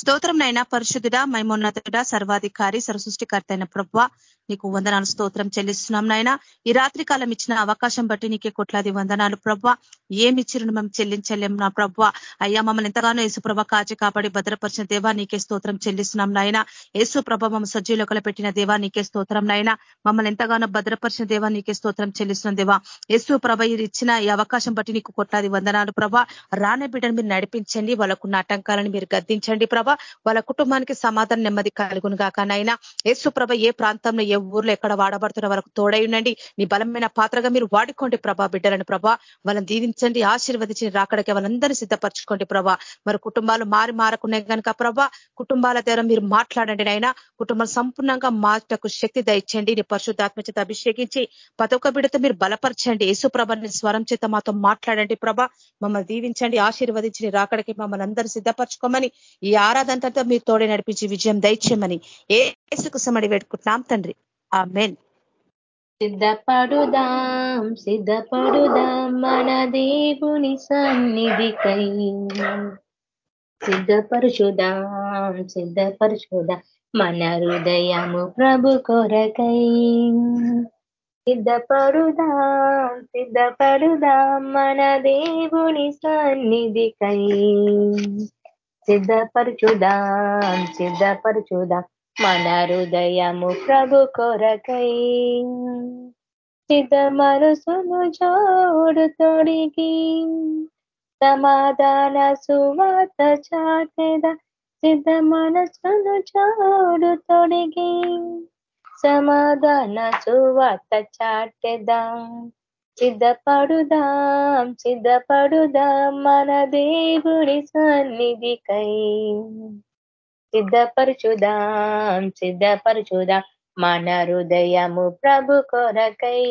స్తోత్రం నైనా పరిశుద్ధుడా మైమోన్నతుడా సర్వాధికారి సరసృష్టికర్త అయిన ప్రభ నీకు వందనాలు స్తోత్రం చెల్లిస్తున్నాం నాయన. ఈ రాత్రి కాలం ఇచ్చిన అవకాశం బట్టి నీకే కొట్లాది వందనాలు ప్రభ ఏమిచ్చిరు మేము చెల్లించలేం నా ప్రభ అయ్యా మమ్మల్ని ఎంతగానో యేసుప్రభ కాచి కాపాడి భద్రపరిచిన దేవా నీకే స్తోత్రం చెల్లిస్తున్నాం నాయన. యేసు ప్రభ మమ్మ సజ్జీలోకలు పెట్టిన దేవా నీకే స్తోత్రం నాయన. మమ్మల్ని ఎంతగానో భద్రపరిచిన దేవా నీకే స్తోత్రం చెల్లిస్తున్నాం దేవా. యేసు ప్రభ ఇచ్చిన ఈ అవకాశం బట్టి నీకు కొట్లాది వందనాలు ప్రభ రానే బిడ్డను మీరు నడిపించండి వాళ్ళకున్న ఆటంకాలను మీరు గద్దించండి ప్రభ వాళ్ళ కుటుంబానికి సమాధానం నెమ్మది కలుగును కాక నైనా యేసు ప్రభ ఏ ప్రాంతంలో ఏ ఊర్లో ఎక్కడ వాడబడుతున్న వరకు తోడై ఉండండి. నీ బలమైన పాత్రగా మీరు వాడుకోండి ప్రభా బిడ్డలను ప్రభా. వాళ్ళని దీవించండి ఆశీర్వదించి రాకడికి వాళ్ళందరినీ సిద్ధపరచుకోండి ప్రభా. మరి కుటుంబాలు మారి మారకున్నాయి కనుక ప్రభా కుటుంబాల ద్వారా మీరు మాట్లాడండి నైనా కుటుంబం సంపూర్ణంగా మార్చకు శక్తి దయచండి నీ పరిశుద్ధాత్మ చేత అభిషేకించి ప్రతి ఒక్క మీరు బలపరచండి. యేసు ప్రభని స్వరం చేత మాతో మాట్లాడండి ప్రభా. మమ్మల్ని దీవించండి ఆశీర్వదించి రాకడికి మమ్మల్ని అందరూ సిద్ధపరచుకోమని ఈ ఆరాధనతో మీరు తోడే నడిపించి విజయం దయచేయమని ఏసుకు సమడి పెట్టుకుంటున్నాం తండ్రి ఆ మెన్ సిద్ధపడుదాం సిద్ధపడుదాం మన దేవుని సన్నిధికై. సిద్ధపరుచుదాం సిద్ధపరుచుదాం మన హృదయము ప్రభు కొరకై. సిద్ధపడుదాం సిద్ధపడుదాం మన దేవుని సన్నిధికై. సిద్ధపరచుదాం సిద్ధపరచుదాం. మన హృదయము ప్రభు కొరకై సిద్ధ మనసును జోడు తొడిగి సమాధాన సువాత చాటెద సిద్ధ మనసును జోడు తొడిగి సమాధాన సువాత చాటెదాం సిద్ధపడుదాం సిద్ధపడుదాం మన దేవుడి సన్నిధికై. సిద్ధపరచుదాం సిద్ధపరచుదాం మన హృదయము ప్రభు కొరకై.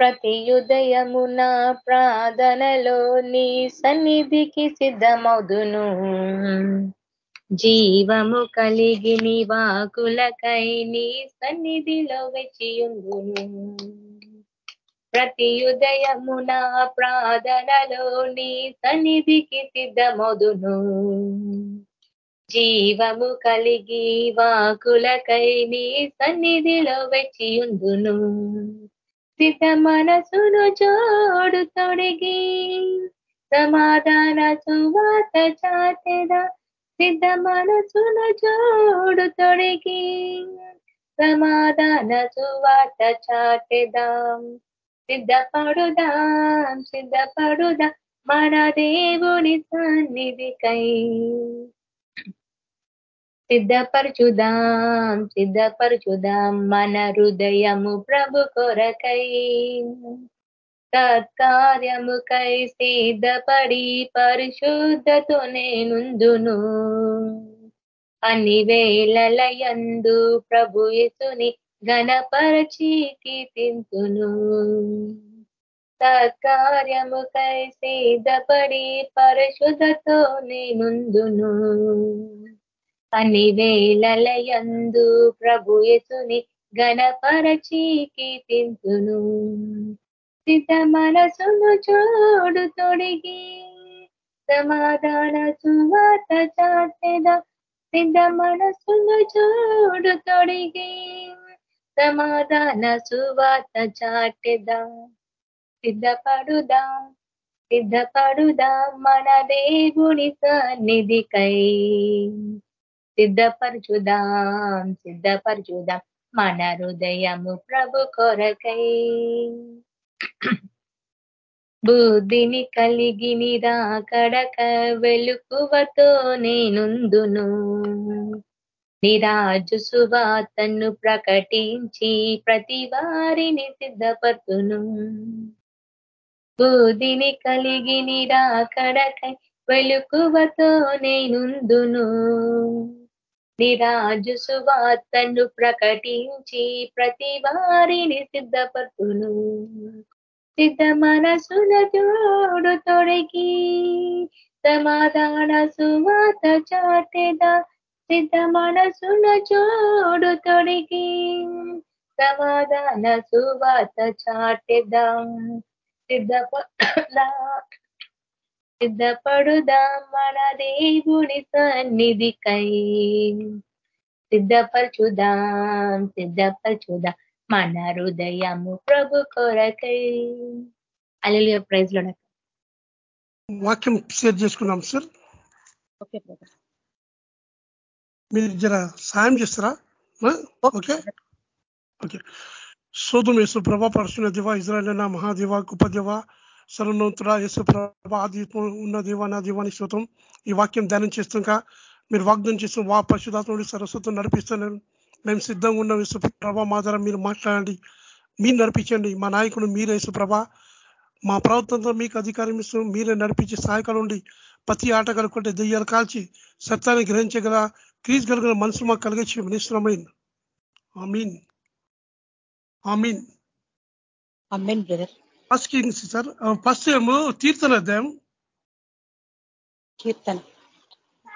ప్రతి ఉదయమున ప్రార్థనలో నీ సన్నిధికి సిద్ధమవుదును. జీవము కలిగి నీ వాకులకై నీ సన్నిధిలో వెచియుందును ప్రతి ఉదయమున ప్రార్థనలో నీ సన్నిధికి సిద్ధమొదును జీవము కలిగి వాకులకై నీ సన్నిధిలో వెచియుందును సిద్ధ మనసును జోడు తొడిగి సమాధాన సువాత చాతెదా సిద్ధ మనసున జోడు తొడిగి సమాధాన సువాత చాటెదాం. సిద్ధపడుదాం సిద్ధపడుదాం మన దేవుని సన్నిధికై. సిద్ధపరచుదాం సిద్ధపరచుదాం మన హృదయము ప్రభు కొరకై. సత్కార్యముకై సిద్ధపడి పరిశుద్ధతో నేనుందును. అన్ని వేళలయందు ప్రభుయసుని ఘనపరచి కీర్తింతును. సత్కార్యముకై సిద్ధపడి పరిశుద్ధతో నేనుందును. అన్ని వేళలయందు ప్రభుయసుని ఘనపరచి కీర్తింతును. స్థిత మనసును చూడు తొడిగి. సమాధాన సువాత చాటెద. స్థిత మనసును చూడు తొడిగి. సమాధాన సువాత చాటెదా. సిద్ధపడుదాం సిద్ధపడుదాం మన దేవుని సన్నిధికై. సిద్ధపరచుదాం సిద్ధపరచుదాం మన హృదయము ప్రభు కొరకై. బుద్ధిని కలిగి నిరాకడక వెలుకువతో నేనుందును. నిరాజు సువాతను ప్రకటించి ప్రతి వారిని సిద్ధపతును బుద్ధిని కలిగి నిరాకడక వెలుకువతో నేనుందును. నిరాజు సువార్తను ప్రకటించి ప్రతి వారిని సిద్ధపతును సిద్ధ మనసుల జోడు తొడిగి సమాధాన సువాత చాటెద. సిద్ధ మనసుల జోడు తొడిగి సమాధాన సువాత చాటెదాం. సిద్ధప సిద్ధపడుదాం మన దేవుని సన్నిధికై. సిద్ధపరచుదాం సిద్ధపరచుదాం. మన హృదయము ప్రభు కొరకై. అలెలియ ప్రైజ్లో వాక్యం షేర్ చేసుకున్నాం సార్ ఓకే మీరు జర సాయం చేస్తారా? ఓకే. ఓకే సోదం యేసు ప్రభ పరశున దివ ఇజ్రాయల్ మహాదేవ గొప్ప దేవ సర్వనోత్తుడ యేసు ప్రభ ఆది ఉన్న దేవ నా దీవానికి శోతం ఈ వాక్యం ధ్యానం చేస్తుంక మీరు వాగ్దానం చేస్తూ వా పరిశుధాత్ముడి సరస్వతం నడిపిస్తున్నారు మేము సిద్ధంగా ఉన్నాం. యేసు ప్రభ మా ద్వారా మీరు మాట్లాడండి. మీరు నడిపించండి. మా నాయకుడు మీరే యేసు ప్రభ మా ప్రవర్తనతో మీకు అధికారం ఇస్తూ మీరే నడిపించి సహాయకాలు ఉండి ప్రతి ఆటగాలు కొట్టే దెయ్యాలు కాల్చి సత్యాన్ని గ్రహించగల క్రీజ్ కలిగిన మనసు మాకు కలిగించి మినిస్టర్మైన్ ఆమీన్. ఆమీన్. Brother. First Kings sir first ఏమో తీర్థన అధ్యాయం. కీర్తన.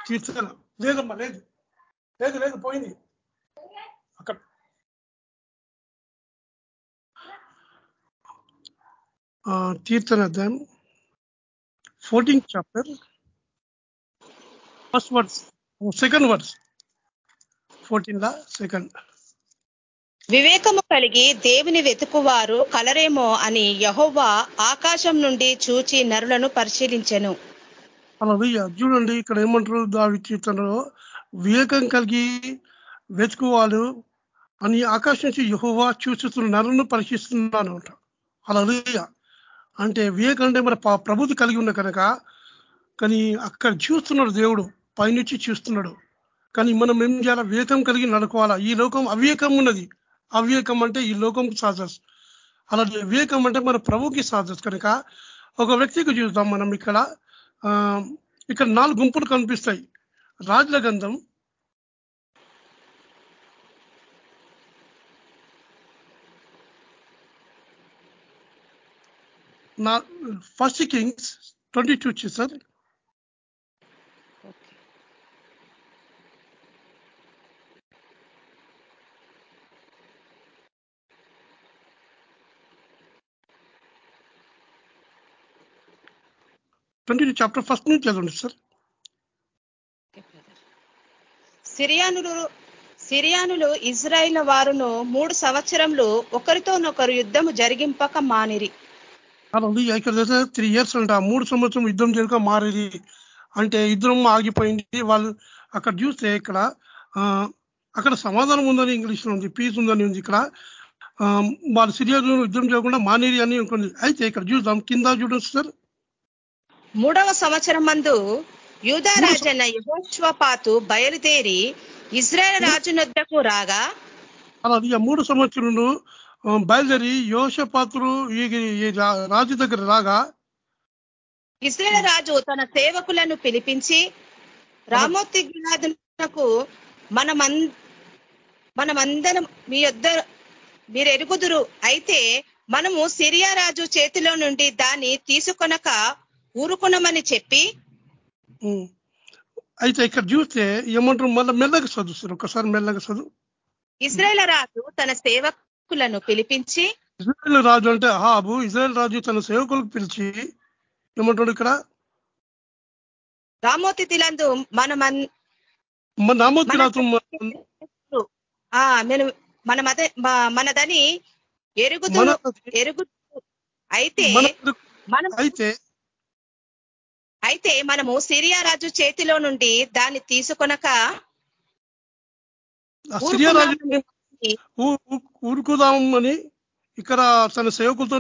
తీర్థన లేదమ్మా లేదు. లేదు లేదు పోయింది. తీర్థన అధ్యాయం fourteen chapter. First words second words. Fourteen లా సెకండ్. వివేకము కలిగి దేవుని వెతుకువారు కలరేమో అని యహోవా ఆకాశం నుండి చూచి నరులను పరిశీలించెను. అలా చూడండి ఇక్కడ ఏమంటారు దావి కీర్తనలో వివేకం కలిగి వెతుకువాళ్ళు అని ఆకాశం నుంచి యహోవా చూస్తున్న నరులను పరీక్షిస్తున్నాను అంట అలా అంటే వివేకం అంటే మన ప్రభుత్వం కలిగి ఉన్న కనుక కానీ అక్కడ చూస్తున్నాడు దేవుడు పైనుంచి చూస్తున్నాడు. కానీ మనం ఏం చేయాలా? వివేకం కలిగి నడుకోవాలా? ఈ లోకం అవివేకం ఉన్నది. అవివేకం అంటే ఈ లోకం సాజస్ అలాగే వివేకం అంటే మన ప్రభుకి సాజస్ కనుక ఒక వ్యక్తికి చూద్దాం మనం ఇక్కడ. ఇక్కడ నాలుగు గుంపులు కనిపిస్తాయి. రాజుల గంధం నా first Kings twenty two sir twenty chapter first నుంచి చదవండి సార్ సిరియానులు సిరియానులు ఇజ్రాయిల్ వారును మూడు సంవత్సరంలో ఒకరితోనొకరు యుద్ధము జరిగింపక మానిరి. అలా ఇక్కడ త్రీ ఇయర్స్ అంట. మూడు సంవత్సరం యుద్ధం జరగక మారేది. అంటే యుద్ధం ఆగిపోయింది. వాళ్ళు అక్కడ చూస్తే ఇక్కడ అక్కడ సమాధానం ఉందని ఇంగ్లీష్లో ఉంది. పీస్ ఉందని ఉంది ఇక్కడ. వాళ్ళు సిరియాలో యుద్ధం చేయకుండా మానేరి అని ఉంటుంది అయితే ఇక్కడ చూద్దాం. కింద చూడండి సార్. మూడవ సంవత్సరం మందు యూదారాజన్న యహోశ్వపాతు బయలుదేరి ఇజ్రాయల్ రాజు నొద్దకు రాగా అలా మూడు సంవత్సరాలు బయలుదేరి యోషపాత్రులు ఈ రాజు దగ్గర రాగా ఇజ్రాయల్ రాజు తన సేవకులను పిలిపించి రామోతి గిలాదునకు మనమం మనమందరం మీ యొద్ద మీరు ఎరుగుదురు అయితే మనము సిరియా రాజు చేతిలో నుండి దాన్ని తీసుకొనక ఊరుకునమని చెప్పి అయితే ఇక్కడ చూస్తే ఏమంటారు? మళ్ళీ మెల్లగా చదువుతారు. ఒకసారి మెల్లగా చదువు. ఇజ్రాయల్ రాజు తన సేవకులను పిలిపించి ఇజ్రాయల్ రాజు అంటే హాబు ఇజ్రాయల్ రాజు తన సేవకులకు పిలిచి ఏమంటాడు ఇక్కడ? రామోతి తిలందు మన రామోతి రాజు మన మద మనదని ఎరుగుతు ఎరుగు అయితే మనం అయితే అయితే మనము సిరియా రాజు చేతిలో నుండి దాన్ని తీసుకొనక సిరియా రాజు ఊరుకుదామని ఇక్కడ తన సేవకులతో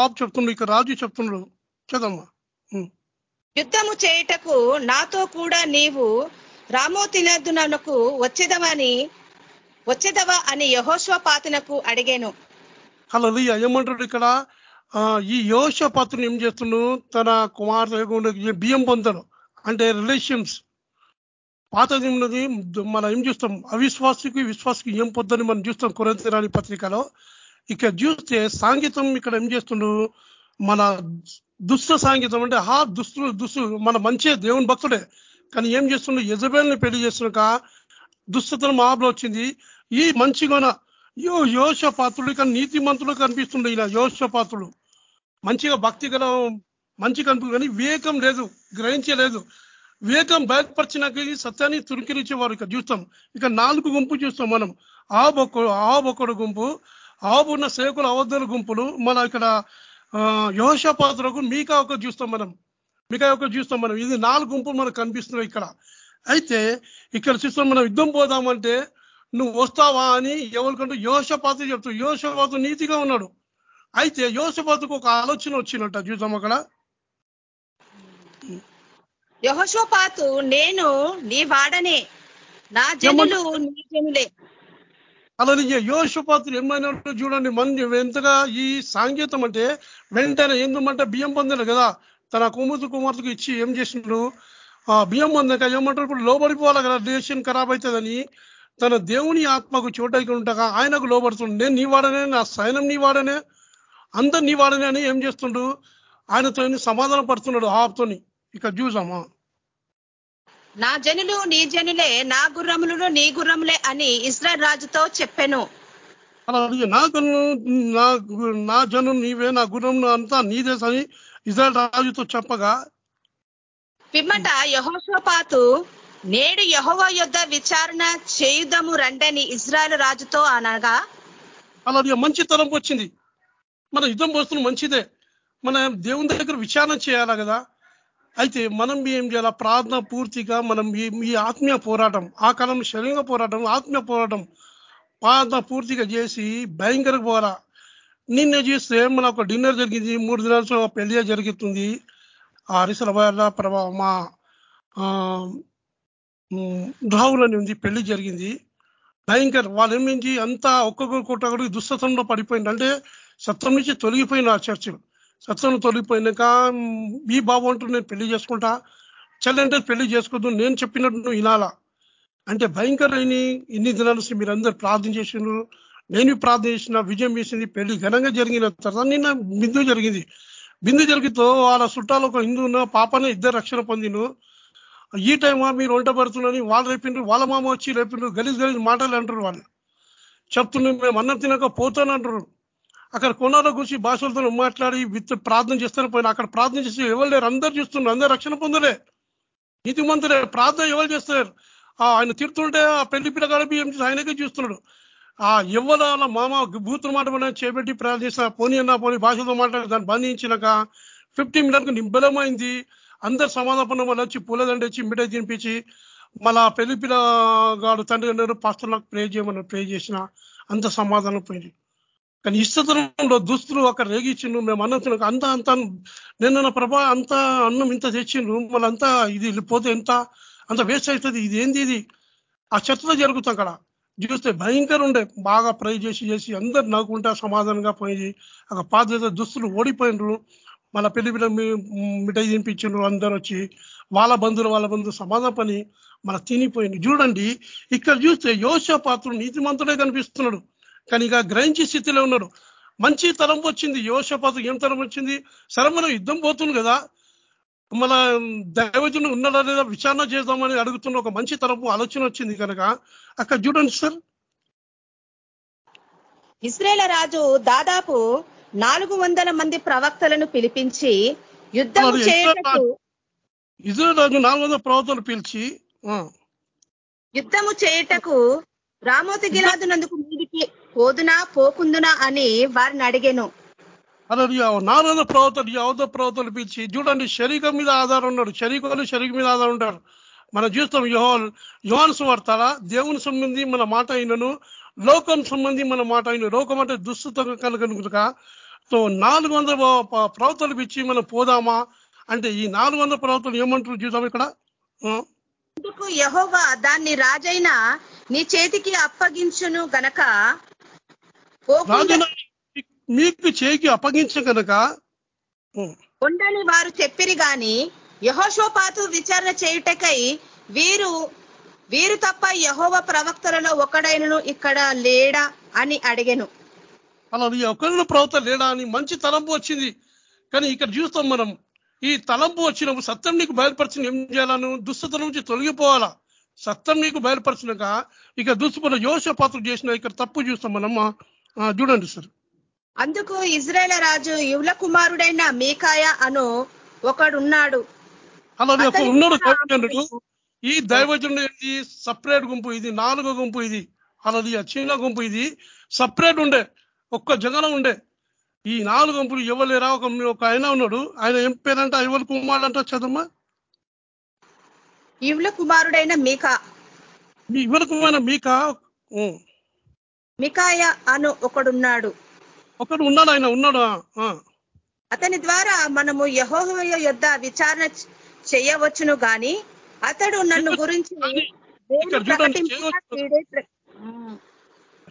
ఆప్ చెప్తుండ్రు ఇక్కడ రాజు చెప్తున్నాడు చదమ్మా యుద్ధము చేయుటకు నాతో కూడా నీవు రామోతినదునకు వచ్చేదవని వచ్చేదవా అని యహోశ్వపాతునకు అడిగాను. హలో ఏమంటాడు ఇక్కడ? ఈ యోష పాత్రను ఏం చేస్తున్నాడు తన కుమార్తె బియ్యం పొందడు అంటే రిలేషన్స్. పాతది ఉన్నది మనం ఏం చూస్తాం? అవిశ్వాసకి విశ్వాసకి ఏం పొద్దని మనం చూస్తాం కొరంతిరాని పత్రికలో? ఇక్కడ చూస్తే సాంగీతం ఇక్కడ ఏం చేస్తుండు? మన దుష్ట సాంగీతం అంటే హా దుస్తులు దుస్తు మన మంచి దేవుని భక్తుడే. కానీ ఏం చేస్తుండు? యజబేల్ని పెళ్ళి చేస్తున్నాక దుస్తతనం మాబలో వచ్చింది. ఈ మంచిగా యో యోష పాత్రుడు కానీ నీతి మంత్రులు కనిపిస్తుండే ఇలా యోష పాత్రుడు మంచిగా భక్తి మంచి కనిపి కానీ వివేకం లేదు గ్రహించలేదు. వివేకం బయటపరిచినాక సత్యాన్ని తురికిరించేవారు ఇక చూస్తాం ఇక నాలుగు గుంపు చూస్తాం మనం. ఆబొక్కడు ఆబొక్కడు గుంపు ఆబున్న సేవకుల అవద్దల గుంపులు మన ఇక్కడ యోషపాత్రకు మీకా ఒక చూస్తాం మనం. మీకా ఒక చూస్తాం మనం. ఇది నాలుగు గుంపులు మనకు కనిపిస్తున్నాయి ఇక్కడ. అయితే ఇక్కడ చూస్తాం మనం యుద్ధం పోదామంటే నువ్వు వస్తావా అని ఎవరికంటూ యోషపాత చెప్తావు యోషపాత నీతిగా ఉన్నాడు. అయితే యోషపాతకు ఒక ఆలోచన వచ్చినట్ట చూద్దాం అక్కడ. యహోషోపాతు నేను నీ వాడనే. నా జనులు నీ జనులే. అలా యోషపాత్రులు ఏమైనా చూడండి మన ఎంతగా ఈ సాంకేతం అంటే వెంటనే ఎందుమంటే బియ్యం పొందాడు కదా తన కుమార్తె కుమార్తెకు ఇచ్చి ఏం చేసిండు? ఆ బియ్యం పొందాక ఏమంటారు ఇప్పుడు లోబడిపోవాలి కదా దేశం ఖరాబ్ అవుతుందని తన దేవుని ఆత్మకు చోటకి ఉంటాగా ఆయనకు లోబడుతుండు. నేను నీ వాడనే నా సైనం నీ వాడనే అందరు నీ వాడనే అని ఏం చేస్తుండు? ఆయనతో సమాధానం పడుతున్నాడు ఆప్తోని ఇక చూసామా? నా జనులు నీ జనులే నా గుర్రములు నీ గుర్రములే అని ఇజ్రాయల్ రాజుతో చెప్పాను. నా నా నా జనం నీవే నా గుర్రం అంతా నీదే అని ఇజ్రాయల్ రాజుతో చెప్పగా పిమ్మట యహోషోపాతు నేడు యహోవ యుద్ధ విచారణ చేయుదము రండని ఇజ్రాయల్ రాజుతో అనగా అలా మంచి తరంపు వచ్చింది. మన యుద్ధం పోస్తున్న మంచిదే. మన దేవుని దగ్గర విచారణ చేయాలా కదా? అయితే మనం ఏం చేయాలా? ప్రార్థన పూర్తిగా మనం ఈ ఆత్మీయ పోరాటం ఆ కాలం శరీర పోరాటం ఆత్మీయ పోరాటం ప్రార్థన పూర్తిగా చేసి భయంకర పోరా నిన్న చూస్తే మన ఒక డిన్నర్ జరిగింది మూడు దినాల పెళ్ళి జరుగుతుంది. ఆ హరిసల ప్రభావ మా రాహుల్ ఉంది పెళ్ళి జరిగింది. భయంకర్. వాళ్ళు ఏమించి అంతా ఒక్కొక్కరు కొట్టగడికి దుస్తత్వంలో పడిపోయింది అంటే సత్వం నుంచి తొలగిపోయిన ఆ చర్చలు సత్వం తొలగిపోయినాక ఈ బాబు అంటూ నేను పెళ్ళి చేసుకుంటా. చెల్లంటే పెళ్ళి చేసుకోద్దు నేను చెప్పినట్టు నువ్వు వినాలా? అంటే భయంకరమైన ఇన్ని దినాలు మీరు అందరు ప్రార్థన చేసిండ్రు. నేను ప్రార్థన చేసిన విజయం వేసింది పెళ్ళి ఘనంగా జరిగిన తర్వాత నిన్న బిందు జరిగింది. బిందు జరిగితో వాళ్ళ చుట్టాలు ఒక హిందూ పాపనే ఇద్దరు రక్షణ పొందిను ఈ టైమా మీరు వంట పడుతున్నారని వాళ్ళు రేపిండ్రు వాళ్ళ మామ వచ్చి రేపిండ్రు. గలీజ్ గలీజ్ మాటలు అంటారు వాళ్ళు. చెప్తున్నారు మేము అన్నం తినక పోతానంటారు అక్కడ కొనాల గురించి భాషలతో మాట్లాడి విత్ ప్రార్థన చేస్తాను. పోయినా అక్కడ ప్రార్థన చేసి ఎవరు లేరు. అందరు చూస్తున్నారు. అందరు రక్షణ పొందలే. నీతిమంతులే. ప్రార్థన ఎవరు చేస్తారు ఆయన తిడుతుంటే ఆ పెళ్ళి పిల్ల గడిపి ఏం ఆయనకే చూస్తున్నాడు. ఆ ఎవరు మామ బూతులు మాట చేపెట్టి ప్రార్థిస్తా పోనీ అన్న పోనీ భాషతో మాట్లాడి. దాన్ని బంధించినాక ఫిఫ్టీ మినిట్కి నిబ్బలమైంది అందరు సమాధానం వల్ల వచ్చి పూలదండి వచ్చి మిఠాయి తినిపించి మళ్ళా పెళ్ళి పిల్లగాడు తండ్రి పాస్టర్ నాకు ప్రే చేయమని ప్రే చేసిన అంత సమాధానం పోయింది. కానీ ఇష్టతనంలో దుస్తులు అక్కడ రేగించిండు మేము అన్నం అంత అంత నిన్న ప్రభా అంత అన్నం ఇంత తెచ్చిండ్రు మళ్ళంతా ఇది పోతే ఎంత? అంత వేస్ట్ అవుతుంది ఇది ఏంది ఇది? ఆ చర్చలో జరుగుతాం అక్కడ చూస్తే భయంకర ఉండే బాగా ప్రై చేసి చేసి అందరు నవ్వుకుంటా సమాధానంగా పోయి అక్కడ పాత దుస్తులు ఓడిపోయినరు మళ్ళీ పెళ్ళి పిల్లలు మిఠాయి తినిపించిండ్రు అందరూ వచ్చి వాళ్ళ బంధువులు వాళ్ళ బంధువులు సమాధాన పని మన తినిపోయింది చూడండి ఇక్కడ చూస్తే యోష పాత్రుడు నీతిమంతుడే కనిపిస్తున్నాడు. కానీ ఇక గ్రహించే స్థితిలో ఉన్నాడు మంచి తరం వచ్చింది యోషపాత్ర ఏం తరం వచ్చింది? సరే మనం యుద్ధం పోతుంది కదా. మన దైవజులు ఉన్నాడా లేదా విచారణ చేద్దామని అడుగుతున్న ఒక మంచి తరపు ఆలోచన వచ్చింది కనుక. అక్కడ చూడండి సార్. ఇస్రేల రాజు దాదాపు నాలుగు వందల మంది ప్రవక్తలను పిలిపించి యుద్ధం చేయటకు ఇజ్రాయల్ రాజు నాలుగు వందల ప్రవక్తలు పిలిచి యుద్ధము చేయటకు రామోతి గిలాదునందుకు మీదికి పోదునా పోకుందునా అని వారిని అడిగాను. అలా వందల ప్రవక్తలు అవత ప్రవక్తలు పిలిచి చూడండి శరీరం మీద ఆధారం ఉన్నాడు. శరీరాలు శరీరం మీద ఆధారం ఉంటారు. మనం చూస్తాం యోహన్ యోహాన్ సువార్తాల దేవుని సంబంధి మన మాట అయినను లోకం సంబంధి మన మాట అయిన లోకం అంటే దుస్తుతం కనుక సో నాలుగు వందల ప్రవక్తలు పిచ్చి మనం పోదామా? అంటే ఈ నాలుగు వందల ప్రవక్తలు ఏమంటారు చూద్దాం ఇక్కడ? యహోవా దాన్ని రాజైన నీ చేతికి అప్పగించును గనక మీకు చేయికి అప్పగించ కనుక ఉండని వారు చెప్పిరి గాని యహోషోపాతు విచారణ చేయుటకై వీరు వీరు తప్ప యహోవ ప్రవక్తలలో ఒకడైనను ఇక్కడ లేడా అని అడిగాను. అలా ఒకరిలో ప్రవక్త లేడా అని మంచి తలంపు వచ్చింది. కానీ ఇక్కడ చూస్తాం మనం ఈ తలంపు వచ్చినప్పుడు సత్యం నీకు బయలుపరిచిన ఏం చేయాలను? దుస్తత నుంచి తొలగిపోవాలా? సత్యం నీకు బయలుపరిచినాక ఇక యోష పాత్ర చేసిన ఇక్కడ తప్పు చూస్తాం మనం చూడండి సార్. అందుకు ఇజ్రాయేల్ రాజు యువల కుమారుడైన మీకాయ అను ఒకడున్నాడు. అలా ఒక అతని ఉన్నాడు దైవజనుడు ఈ దైవజనుడు ఏంటి? సపరేట్ గుంపు ఇది నాలుగో గుంపు ఇది. అలా చిన్న గుంపు ఇది. సపరేట్ ఉండే ఒక్క జగనం ఉండే. ఈ నాలుగు గుంపులు ఇవ్వలేరా ఒక ఒక ఆయన ఉన్నాడు. ఆయన ఏం పేరంట? ఎవరు కుమారుడు అంట చదమ్మా ఇవ్ల కుమారుడైన మీకా. మీ ఎవరు కుమారు మీక. మికాయ అను ఒకడున్నాడు. ఒకడు ఉన్నాడు ఆయన ఉన్నాడు. అతని ద్వారా మనము యహోవ యొద్ద విచారణ చేయవచ్చును గాని అతడు నన్ను గురించి.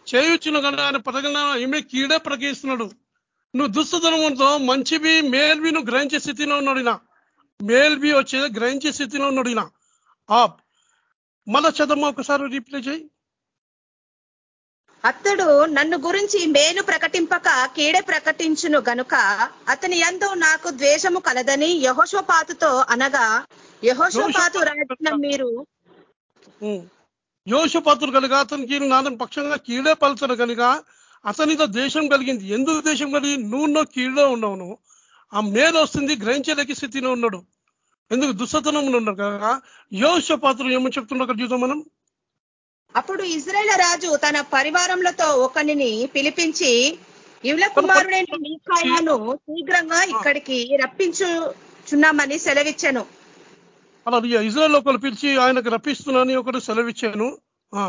చేయొచ్చును కదా ఆయన పథకం ఈమె కీడే ప్రకటిస్తున్నాడు. నువ్వు దుస్తధనంతో మంచివి మేల్వి నువ్వు గ్రహించే స్థితిలో ఉన్నాడు ఈయన. మేల్వి వచ్చేది గ్రహించే స్థితిలో ఉన్నాడు ఈయన. ఆ. మళ్ళా చదమ్మా ఒకసారి రీప్లై చేయి? అతడు నన్ను గురించి మేలు ప్రకటింపక కీడే ప్రకటించును గనుక అతని యందు నాకు ద్వేషము కలదని యహోషపాతుతో అనగా యహోషపాతు రాజున మీరు యోషపాత్రులు కనుక అతనికి నాదం పక్షంగా కీడే పలుచడు కనుక అతనితో దేశం కలిగింది. ఎందుకు దేశం కలిగి? నువ్వు నువ్వు కీడులో ఉన్నావు ఆ మేలు వస్తుంది గ్రహించలేక స్థితిలో ఉన్నాడు. ఎందుకు? దుస్తతనంలో ఉన్నాడు కనుక యోషపాత్రులు ఏమని చెప్తున్నాడు అక్కడ చూద్దాం మనం? అప్పుడు ఇజ్రాయేల్ రాజు తన పరివారములతో ఒకనిని పిలిపించి ఇవ్ల కుమారుడైన మీకాయను శీఘ్రంగా ఇక్కడికి రప్పించుచున్నామని సెలవిచ్చాను. అలా ఇజ్రాయల్ ఒకరు పిలిచి ఆయనకు రప్పిస్తున్నానని ఒకటి సెలవిచ్చాను. ఆ,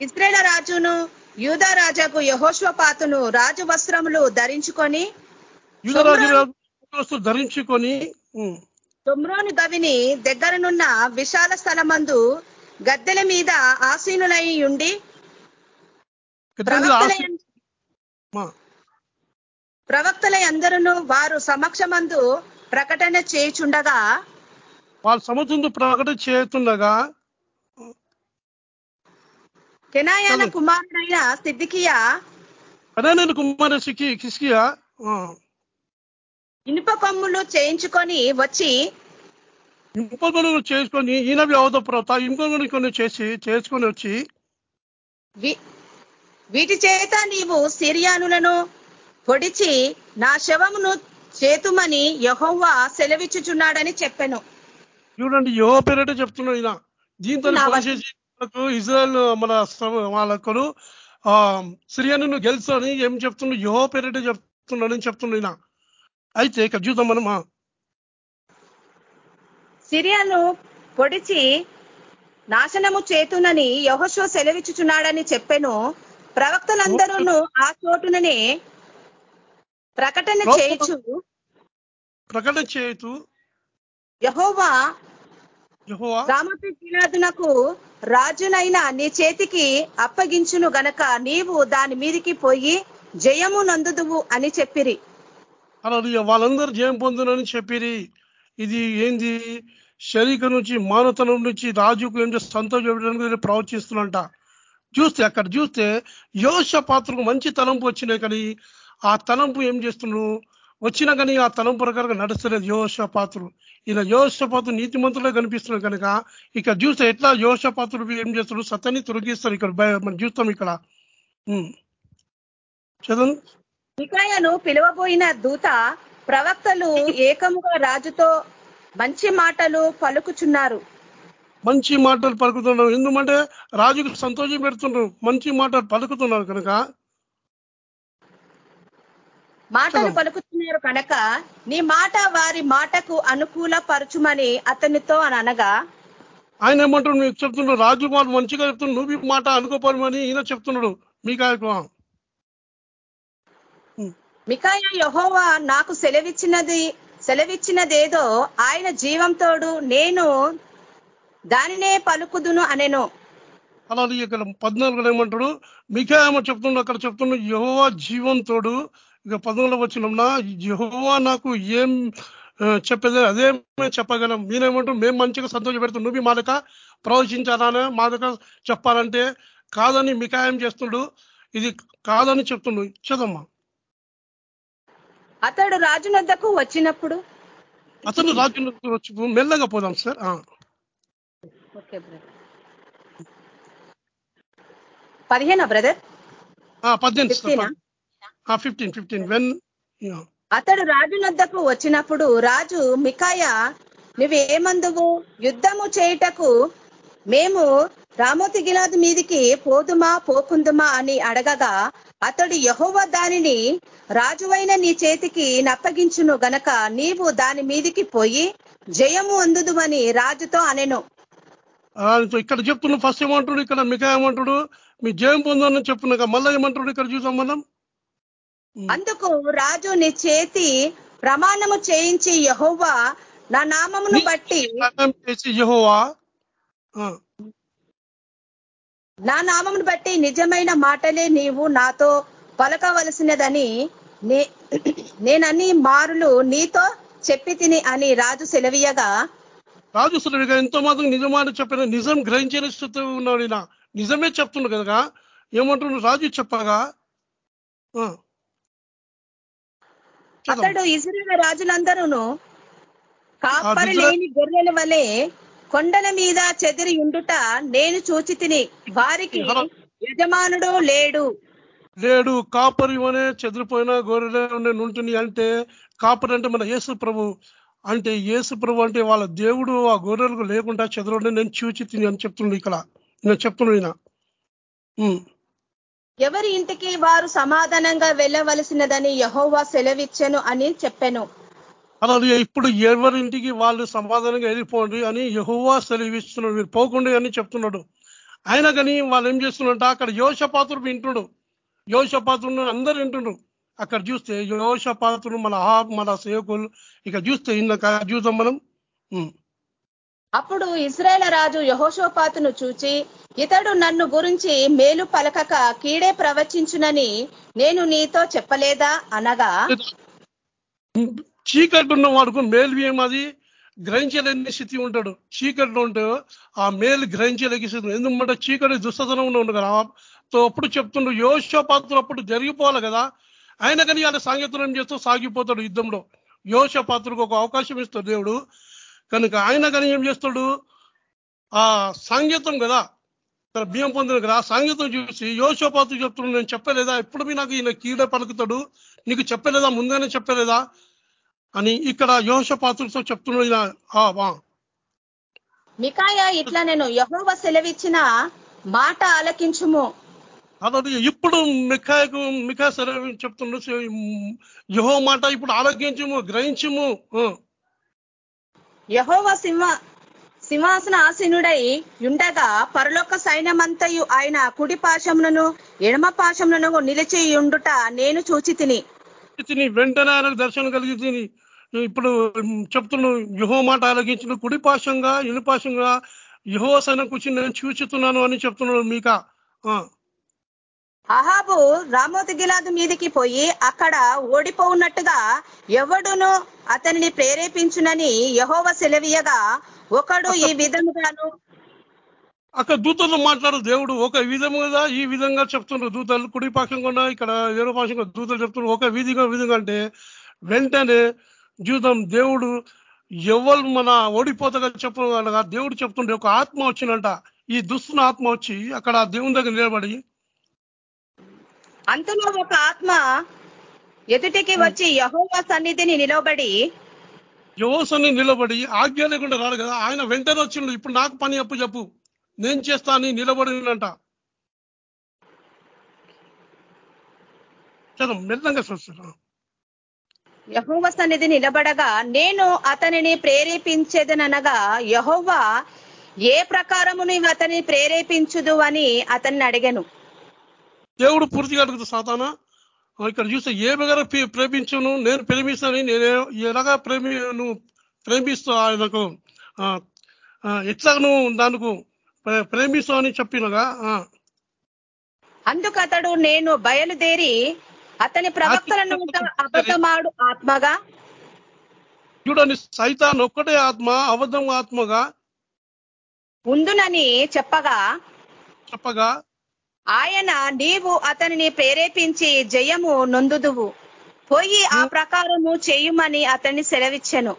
ఇజ్రాయేల్ రాజును యూదా రాజాకు యహోష్వపాతును రాజు వస్త్రములు ధరించుకొని వస్తువులు ధరించుకొని తొమ్రోని గవిని దగ్గరనున్న విశాల స్థలమందు గద్దెల మీద ఆసీనులై ఉండి ప్రవక్తల అందరూ వారు సమక్షమందు ప్రకటన చేయుచుండగా వాళ్ళ సముద్రం ప్రకటన చేస్తుండగా కెనాయాన. కుమారుడైన కిస్కియా ఆ, ఇనుప కొమ్ములు చేయించుకొని వచ్చి ఇంకొకరు చేసుకొని ఈయనవి అవత ప్రవత ఇంకొకరు కొన్ని చేసి చేసుకొని వచ్చి వీటి చేత నీవు సిరియానులను పొడిచి నా శవమును చేతుమని యహోవా సెలవిచ్చుచున్నాడని చెప్పెను. చూడండి యో పేరేట చెప్తున్నాడు ఈయన. దీంతో ఇజ్రాయల్ మన వాళ్ళకు ఆ సిరియాను గెలుస్తాని ఏం చెప్తున్నాడు? యో పేరేట చెప్తున్నాడని చెప్తున్నాడు ఈయన. అయితే ఇక్కడ చూద్దాం మనం సిరియాను పొడిచి నాశనము చేతునని యహోశో సెలవిచ్చుచున్నాడని చెప్పెను. ప్రవక్తలందరూ ఆ చోటుననే ప్రకటన చేయుచు ప్రకటన చేయుతూ యహోవా గిలాదునకు రాజునైన నీ చేతికి అప్పగించును గనక నీవు దాని మీదికి పోయి జయము నందుదువు అని చెప్పిరి. అలా వాళ్ళందరూ జయం పొందునని చెప్పిరి. ఇది ఏంది? శరీరం నుంచి మానవతనం నుంచి రాజుకు ఏంటో సంతోషం ప్రవచిస్తున్నంట. చూస్తే అక్కడ చూస్తే యోష పాత్రకు మంచి తలంపు వచ్చినాయి కానీ ఆ తలంపు ఏం చేస్తున్నాడు వచ్చినా కానీ ఆ తలంపు ప్రకారంగా నడుస్తలేదు యోష పాత్రుడు ఇలా యోష పాత్రుడు నీతిమంతులే కనిపిస్తున్నాడు కనుక ఇక్కడ చూస్తే ఎట్లా యోష పాత్రుడు ఏం చేస్తాడు సత్యాన్ని తొలగిస్తాడు ఇక్కడ మనం చూస్తాం ఇక్కడ. ఉమ్. చదవండి. పిలువబోయిన దూత ప్రవక్తలు ఏకముగా రాజుతో మంచి మాటలు పలుకుచున్నారు. మంచి మాటలు పలుకుతున్నారు. ఎందుకంటే రాజుకు సంతోషం పెడుతున్నారు మంచి మాటలు పలుకుతున్నారు కనుక. మాటలు. పలుకుతున్నారు కనుక నీ మాట వారి మాటకు అనుకూల పరచుమని అతనితో అని అనగా ఆయన ఏమంటాడు మీకు చెప్తున్నాడు రాజు వాళ్ళు మంచిగా చెప్తున్నాడు నువ్వు మాట అనుకోపడమని ఈయన చెప్తున్నాడు. మీకు మికాయ యహోవా నాకు సెలవిచ్చినది సెలవిచ్చినదేదో ఆయన జీవంతోడు నేను దానినే పలుకుదును అనెను. అలా ఇక్కడ పద్నాలుగులో ఏమంటాడు? మీకే ఏమో చెప్తున్నాడు అక్కడ చెప్తున్నాడు యహోవా జీవంతోడు. ఇక పద్నాలుగులో వచ్చినమ్మా యహోవా నాకు ఏం చెప్పేది అదే మేము చెప్పగలం. నేనేమంటాం మేము మంచిగా సంతోష పెడతాం నువ్వు మా దగ్గర ప్రవచించాలని మా దగ్గర చెప్పాలంటే కాదని మికాయం చేస్తుండు. ఇది కాదని చెప్తుండు. చదమ్మా అతడు రాజునొద్దకు వచ్చినప్పుడు? అతను రాజు వచ్చి మెల్లగా పోదాం సార్. Okay brother. పదిహేనా బ్రదర్? ఫిఫ్టీనా? ఫిఫ్టీన్ వెన్ అతడు రాజు నొద్దకు వచ్చినప్పుడు రాజు మికాయ నువ్వేమందువు? యుద్ధము చేయుటకు మేము రామోతి గిలాదు మీదికి పోదుమా పోకుందుమా అని అడగగా అతడు యహోవ దానిని రాజువైన నీ చేతికి నప్పగించును గనక నీవు దాని మీదికి పోయి జయము అందుదువని రాజుతో అనెను. ఇక్కడ చెప్తున్న ఫస్ట్ ఏమంటాడు? ఇక్కడ మిగతా ఏమంటాడు? మీ జయం పొందని చెప్తున్నాక మళ్ళీ ఏమంటాడు ఇక్కడ చూసాం మనం? అందుకు రాజు నీ చేతి ప్రమాణము చేయించి యహోవా నా నామమును బట్టి చేసి యెహోవా? నా నామమును బట్టి నిజమైన మాటలే నీవు నాతో పలకవలసినదని నే- నేనన్ని మారులు నీతో చెప్పి తిని అని రాజు సెలవీయగా రాజు సులువుగా ఎంతో మాత్రం నిజమాట చెప్పిన నిజం గ్రహించని స్థితి ఉన్నాడు ఈయన. నిజమే చెప్తున్నాడు కదా ఏమంటున్నాడు రాజు చెప్పగా. అతడు ఇజ్రాయేల్ రాజులందరూను కాపరి లేని గొర్రెల వలె కొండల మీద చెదిరి ఉండుట నేను చూచి తిని. వారికి యజమానుడు లేడు. లేడు కాపరి అనే చెదిరిపోయిన గొర్రెలే నేను ఉంటుంది అంటే కాపరి అంటే మన యేసు ప్రభు. అంటే యేసు ప్రభు అంటే వాళ్ళ దేవుడు ఆ గొర్రెలకు లేకుండా చెదరని నేను చూచి తిని అని చెప్తున్నాడు ఇక్కడ. నేను చెప్తున్నాడు. ఎవరి ఇంటికి వారు సమాధానంగా వెళ్ళవలసినదని యహోవా సెలవిచ్చెను అని చెప్పెను. అలాగే ఇప్పుడు ఎవరింటికి వాళ్ళు సమాధానంగా వెళ్ళిపోండి అని యహోవా సెలవిస్తున్నాడు. మీరు పోకుండా అని చెప్తున్నాడు. అయినా కానీ వాళ్ళు ఏం చేస్తున్నారంట? అక్కడ యోషపాత్రుడు వింటుడు. యోషపాత్రుడు అందరు వింటుండ్రు అక్కడ చూస్తే యోషపాత్రుడు మన ఆ మన సేవకులు. ఇక చూస్తే ఇందాక చూద్దాం మనం. అప్పుడు ఇజ్రాయేల్ రాజు యహోషోపాతును చూచి ఇతడు నన్ను గురించి మేలు పలకక కీడే ప్రవచించునని నేను నీతో చెప్పలేదా? అనగా చీకటి ఉన్న వాడుకు మేలు ఏమది గ్రహించలేని స్థితి ఉంటాడు. చీకటిలో ఉంటే ఆ మేలు గ్రహించలేని స్థితి ఎందుకంటే చీకటి దుస్తదనం ఉండు కదా. తో అప్పుడు చెప్తుండ్రు యోషపాత్రులు అప్పుడు జరిగిపోవాలి కదా. ఆయన కానీ వాళ్ళ సాంగత్యం ఏం చేస్తూ సాగిపోతాడు యుద్ధంలో. యోషపాత్రకు ఒక అవకాశం ఇస్తాడు దేవుడు. కనుక ఆయన కానీ ఏం చేస్తాడు? ఆ సాంగత్యం కదా. తన బియ్యం పొందిన కదా. సంగీతం సాంగత్యం చూసి యోషపాత్రు చెప్తున్నాడు నేను చెప్పలేదా? ఎప్పుడు మీ నాకు ఈయన కీడ పలుకుతాడు? నీకు చెప్పలేదా? ముందేనే చెప్పలేదా? అని ఇక్కడ యోషపాత్రులతో చెప్తున్నాడు ఆ. మికాయ ఇట్లా నేను యహోవ సెలవిచ్చిన మాట ఆలకించుము అలాగే ఇప్పుడు మిఖాయకు మిఖా సరే చెప్తున్నాడు యహో మాట ఇప్పుడు ఆలోకించము గ్రహించము. యహోవ సింహ సింహాసన ఆసీనుడై ఉండగా పరలోక సైన్యమంతయు ఆయన కుడి పాశములను ఎడమ పాశములను నిలిచి ఉండుట నేను చూచి తిని వెంటనే ఆయనకు దర్శనం కలిగింది ఇప్పుడు చెప్తున్నాను యుహో మాట ఆలోకించిన కుడి పాశంగా ఇనుపాశంగా యుహో సైన కూర్చుని నేను చూచుతున్నాను అని చెప్తున్నాడు మీక. అహాబు రామోతి గిలాదు మీదికి పోయి అక్కడ ఓడిపోవున్నట్టుగా ఎవడును అతనిని ప్రేరేపించునని యహోవ సెలవీయగా ఒకడు ఈ విధముగాను అక్కడ దూతలు మాట్లాడు దేవుడు. ఒక విధముగా ఈ విధంగా చెప్తున్నారు దూతలు. కుడి పాక్షంగా ఇక్కడ ఏరో పాక్షంగా దూతలు చెప్తున్నారు ఒక విధిగా విధంగా అంటే వెంటనే చూద్దాం దేవుడు ఎవరు మన ఓడిపోతగా చెప్పగా దేవుడు చెప్తుండే ఒక ఆత్మ వచ్చిందంట. ఈ దుస్తున్న ఆత్మ వచ్చి అక్కడ దేవుని దగ్గర నిలబడి అంతలో ఒక ఆత్మ ఎదుటికి వచ్చి యహోవా సన్నిధిని నిలబడి యువసని నిలబడి ఆజ్ఞ లేకుండా రాడు కదా. ఆయన వెంటనే వచ్చిండు. ఇప్పుడు నాకు పని అప్పు చెప్పు. నేను చేస్తా అని నిలబడినంట చదువు మెల్లంగా చూస్తాను యహోవ సన్నిధి నిలబడగా నేను అతనిని ప్రేరేపించేదనగా యహోవా ఏ ప్రకారము నీవు అతనిని ప్రేరేపించుదు అని అతన్ని అడిగాను. దేవుడు పూర్తిగా అడుగుతా సాతానా ఇక్కడ చూస్తే ఏ విధంగా ప్రే- ప్రేమించును నేను ప్రేమిస్తాను నేను ఎలాగా ప్రేమి నువ్వు ప్రేమిస్తూ ఆయనకు ఎట్లా నువ్వు దానికి ప్రే- ప్రేమిస్తావు అని చెప్పినగా ఆ, అందుకు అతడు నేను బయలుదేరి అతని ప్రవక్తలను అబద్ధమాడు ఆత్మగా? చూడండి సైతాన్ ఒక్కటే ఆత్మ అబద్ధం ఆత్మగా? ఉందునని చెప్పగా? చెప్పగా? ఆయన నీవు అతనిని ప్రేరేపించి జయము నొందుదువు. పోయి ఆ ప్రకారము చేయుమని అతన్ని సెలవిచ్చెను.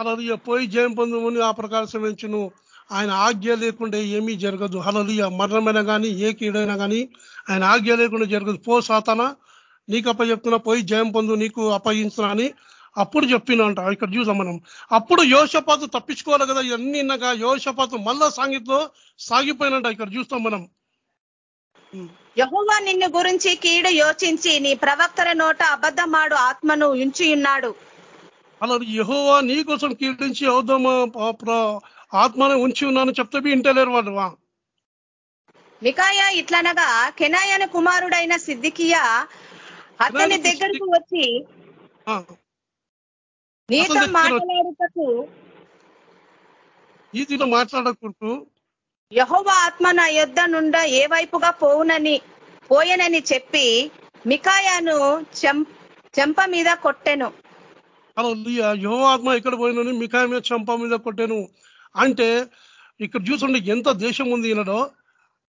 హలలియ పోయి జయం పొందమని ఆ ప్రకారం శ్రమించును ఆయన ఆజ్ఞ లేకుండా ఏమీ జరగదు. హలలియ మరణమైనా కానీ ఏ కీడైనా కానీ ఆయన ఆజ్ఞ లేకుండా జరగదు. పో సాతన. నీకు అప్పచెప్తున్నా పోయి జయం పొందు నీకు అప్పగించిన అని అప్పుడు చెప్పినంట. ఇక్కడ చూసాం మనం. అప్పుడు యోషపాతు తప్పించుకోవాలి కదా ఇవన్నీ ఇన్నాక యోషపాతు మళ్ళా సాంగితో సాగిపోయినంట. ఇక్కడ చూస్తాం మనం. యహోవా నిన్ను గురించి కీడు యోచించి నీ ప్రవక్తల నోట అబద్ధమాడు ఆత్మను ఉంచి ఉన్నాడు అలా యహోవా నీ కోసం కీర్తించి అవుదామ ఆత్మను ఉంచి ఉన్నాను చెప్తే ఇంటలేరు వాళ్ళు. మికాయ ఇట్లనగా కెనాయన కుమారుడైన సిద్దికియ అతని దగ్గరకు వచ్చి నీతో మాట్లాడుటకు తీరు మాట్లాడకూడదు యహోవా ఆత్మ నా యొద్ద నుండ ఏ వైపుగా పోవునని పోయనని చెప్పి మికాయాను చెంప మీద కొట్టెను. యహో ఆత్మ ఎక్కడ పోయినని మికాయ మీద చంప మీద కొట్టాను. అంటే ఇక్కడ చూసండి ఎంత దేశం ఉంది ఈయనలో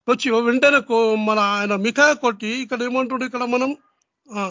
వచ్చి వెంటనే మన ఆయన మికాయ కొట్టి ఇక్కడ ఏమంటుండే ఇక్కడ మనం? ఆ,